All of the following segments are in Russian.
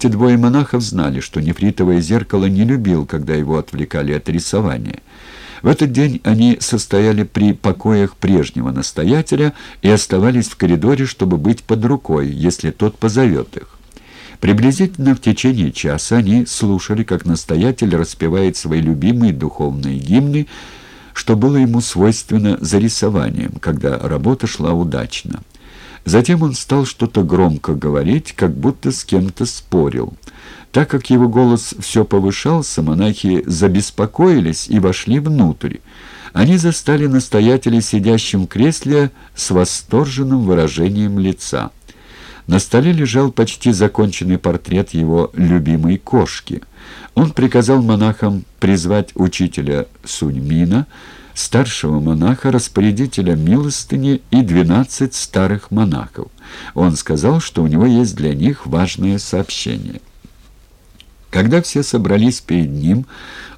Эти двое монахов знали, что нефритовое зеркало не любил, когда его отвлекали от рисования. В этот день они состояли при покоях прежнего настоятеля и оставались в коридоре, чтобы быть под рукой, если тот позовет их. Приблизительно в течение часа они слушали, как настоятель распевает свои любимые духовные гимны, что было ему свойственно за рисованием, когда работа шла удачно. Затем он стал что-то громко говорить, как будто с кем-то спорил. Так как его голос все повышался, монахи забеспокоились и вошли внутрь. Они застали настоятеля сидящим в кресле с восторженным выражением лица. На столе лежал почти законченный портрет его любимой кошки. Он приказал монахам призвать учителя Суньмина, старшего монаха, распорядителя милостыни и двенадцать старых монахов. Он сказал, что у него есть для них важное сообщение. Когда все собрались перед ним,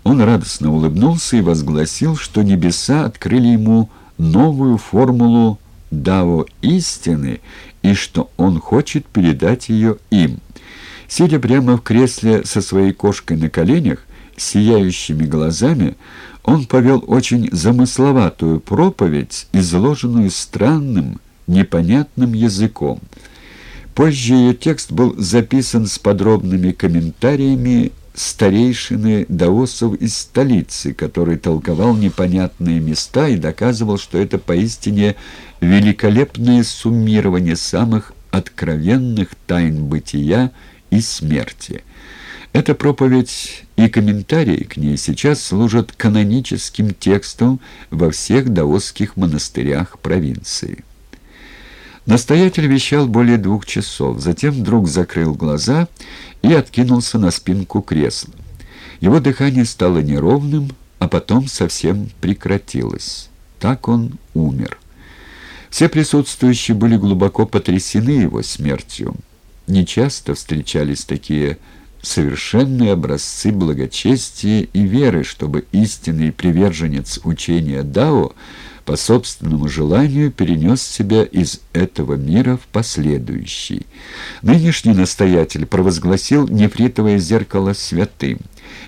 он радостно улыбнулся и возгласил, что небеса открыли ему новую формулу Дао истины и что он хочет передать ее им. Сидя прямо в кресле со своей кошкой на коленях, сияющими глазами, он повел очень замысловатую проповедь, изложенную странным, непонятным языком. Позже ее текст был записан с подробными комментариями старейшины даосов из столицы, который толковал непонятные места и доказывал, что это поистине великолепное суммирование самых откровенных тайн бытия и смерти. Эта проповедь и комментарии к ней сейчас служат каноническим текстом во всех даосских монастырях провинции. Настоятель вещал более двух часов, затем вдруг закрыл глаза и откинулся на спинку кресла. Его дыхание стало неровным, а потом совсем прекратилось. Так он умер. Все присутствующие были глубоко потрясены его смертью. Нечасто встречались такие совершенные образцы благочестия и веры, чтобы истинный приверженец учения Дао по собственному желанию перенес себя из этого мира в последующий. Нынешний настоятель провозгласил нефритовое зеркало святым.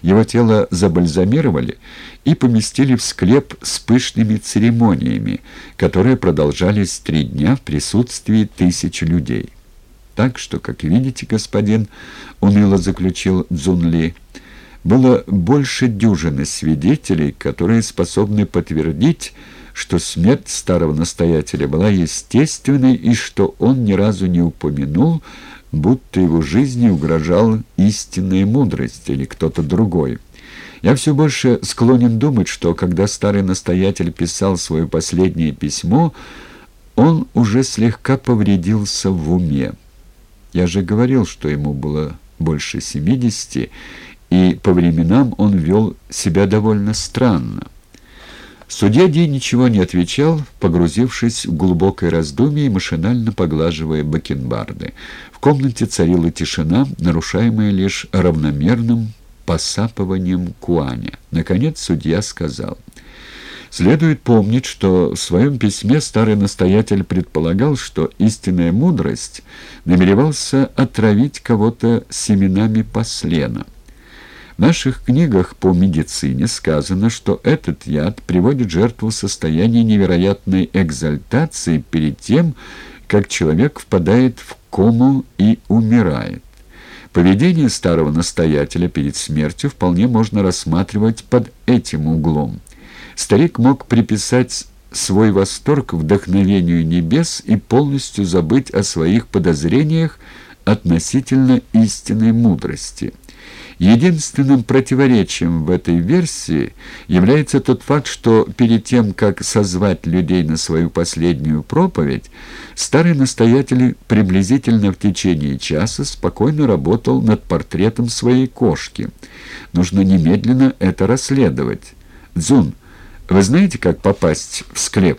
Его тело забальзамировали и поместили в склеп с пышными церемониями, которые продолжались три дня в присутствии тысяч людей. Так что, как видите, господин, — уныло заключил Цзунли, — было больше дюжины свидетелей, которые способны подтвердить, что смерть старого настоятеля была естественной и что он ни разу не упомянул, будто его жизни угрожал истинная мудрость или кто-то другой. Я все больше склонен думать, что когда старый настоятель писал свое последнее письмо, он уже слегка повредился в уме. Я же говорил, что ему было больше семидесяти, и по временам он вел себя довольно странно. Судья Ди ничего не отвечал, погрузившись в глубокое раздумье и машинально поглаживая бакенбарды. В комнате царила тишина, нарушаемая лишь равномерным посапыванием куаня. Наконец судья сказал... Следует помнить, что в своем письме старый настоятель предполагал, что истинная мудрость намеревался отравить кого-то семенами послена. В наших книгах по медицине сказано, что этот яд приводит жертву в состояние невероятной экзальтации перед тем, как человек впадает в кому и умирает. Поведение старого настоятеля перед смертью вполне можно рассматривать под этим углом. Старик мог приписать свой восторг вдохновению небес и полностью забыть о своих подозрениях относительно истинной мудрости. Единственным противоречием в этой версии является тот факт, что перед тем, как созвать людей на свою последнюю проповедь, старый настоятель приблизительно в течение часа спокойно работал над портретом своей кошки. Нужно немедленно это расследовать. Дзун, вы знаете, как попасть в склеп?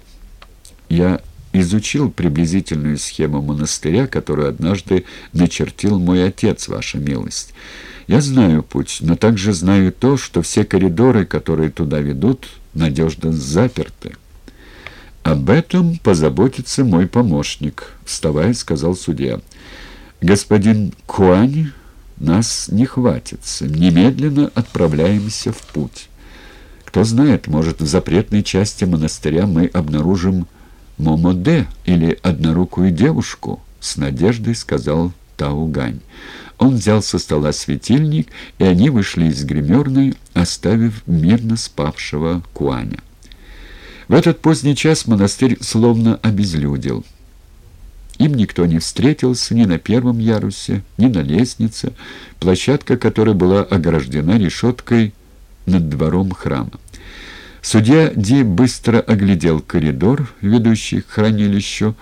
Я изучил приблизительную схему монастыря, которую однажды начертил мой отец, ваша милость. Я знаю путь, но также знаю то, что все коридоры, которые туда ведут, надежно заперты. Об этом позаботится мой помощник, вставая, сказал судья. Господин Куань нас не хватится. Немедленно отправляемся в путь. Кто знает, может, в запретной части монастыря мы обнаружим Момоде или однорукую девушку, с надеждой сказал Таугань. Он взял со стола светильник, и они вышли из гримерной, оставив мирно спавшего Куаня. В этот поздний час монастырь словно обезлюдил. Им никто не встретился ни на первом ярусе, ни на лестнице, площадка которой была ограждена решеткой над двором храма. Судья Ди быстро оглядел коридор, ведущий к хранилищу,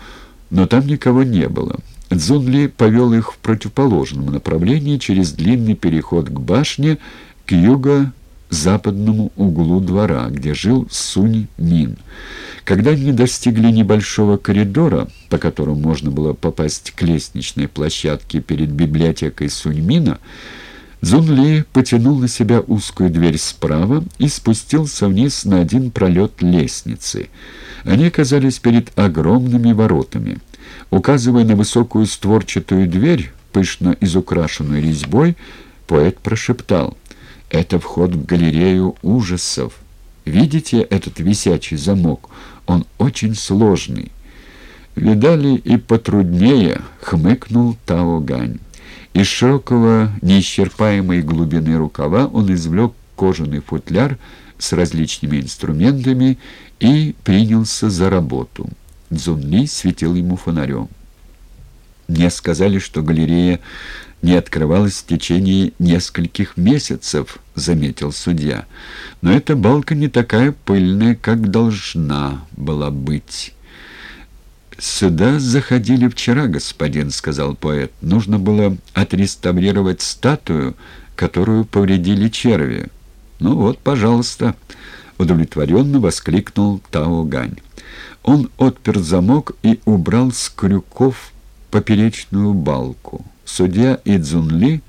но там никого не было. Цзунли повел их в противоположном направлении через длинный переход к башне к юго-западному углу двора, где жил Сунь Мин. Когда они достигли небольшого коридора, по которому можно было попасть к лестничной площадке перед библиотекой Цзунли потянул на себя узкую дверь справа и спустился вниз на один пролет лестницы. Они оказались перед огромными воротами. Указывая на высокую створчатую дверь, пышно изукрашенную резьбой, поэт прошептал «Это вход в галерею ужасов. Видите этот висячий замок? Он очень сложный». «Видали и потруднее», — хмыкнул Тао Гань. Из широкого, неисчерпаемой глубины рукава он извлек кожаный футляр с различными инструментами и принялся за работу. Цзунли светил ему фонарем. Мне сказали, что галерея не открывалась в течение нескольких месяцев, заметил судья. Но эта балка не такая пыльная, как должна была быть. «Сюда заходили вчера, господин», — сказал поэт. «Нужно было отреставрировать статую, которую повредили черви». «Ну вот, пожалуйста», — удовлетворенно воскликнул Тао Гань. Он отпер замок и убрал с крюков поперечную балку. Судья и Цзунли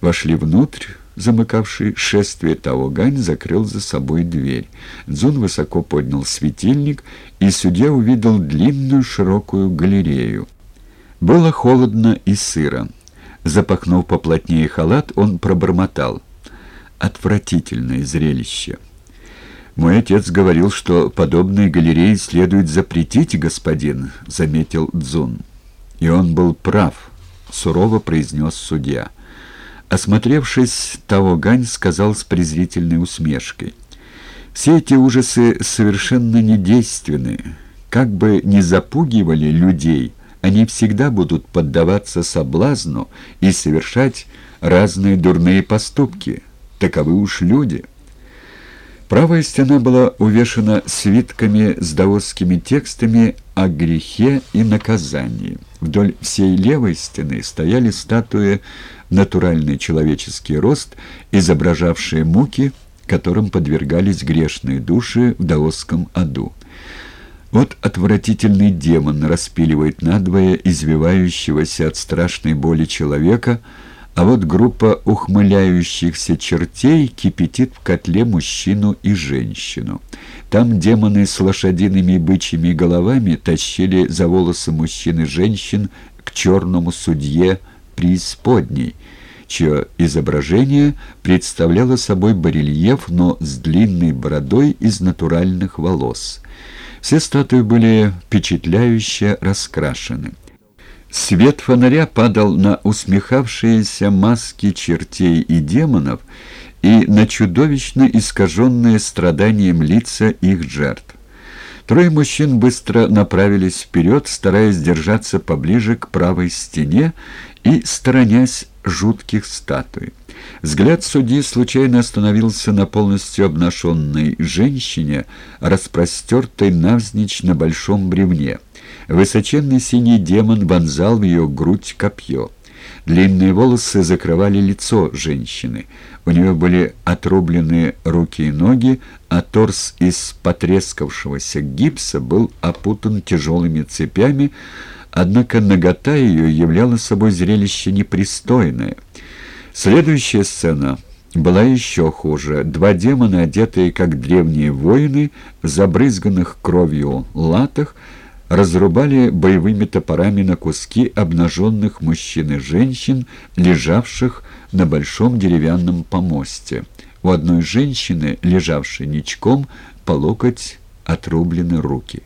вошли внутрь, замыкавший шествие Таогань закрыл за собой дверь. Дзун высоко поднял светильник, и судья увидел длинную широкую галерею. Было холодно и сыро. Запахнув поплотнее халат, он пробормотал. «Отвратительное зрелище!» «Мой отец говорил, что подобные галереи следует запретить, господин», — заметил Дзун. «И он был прав», — сурово произнес судья. Осмотревшись, Тао Гань сказал с презрительной усмешкой. «Все эти ужасы совершенно недейственны. Как бы ни запугивали людей, они всегда будут поддаваться соблазну и совершать разные дурные поступки. Таковы уж люди». Правая стена была увешана свитками с даосскими текстами о грехе и наказании. Вдоль всей левой стены стояли статуи натуральный человеческий рост, изображавшие муки, которым подвергались грешные души в даосском аду. Вот отвратительный демон распиливает надвое извивающегося от страшной боли человека – а вот группа ухмыляющихся чертей кипятит в котле мужчину и женщину. Там демоны с лошадиными и бычьими головами тащили за волосы мужчин и женщин к черному судье преисподней, чье изображение представляло собой барельеф, но с длинной бородой из натуральных волос. Все статуи были впечатляюще раскрашены. Свет фонаря падал на усмехавшиеся маски чертей и демонов и на чудовищно искаженные страданием лица их жертв. Трое мужчин быстро направились вперед, стараясь держаться поближе к правой стене и сторонясь жутких статуй. Взгляд судьи случайно остановился на полностью обнаженной женщине, распростертой навзничь на большом бревне. Высоченный синий демон вонзал в ее грудь копье. Длинные волосы закрывали лицо женщины. У нее были отрублены руки и ноги, а торс из потрескавшегося гипса был опутан тяжелыми цепями, однако нагота ее являла собой зрелище непристойное. Следующая сцена была еще хуже. Два демона, одетые как древние воины, в забрызганных кровью латах, разрубали боевыми топорами на куски обнаженных мужчин и женщин, лежавших на большом деревянном помосте. У одной женщины, лежавшей ничком, по локоть отрублены руки.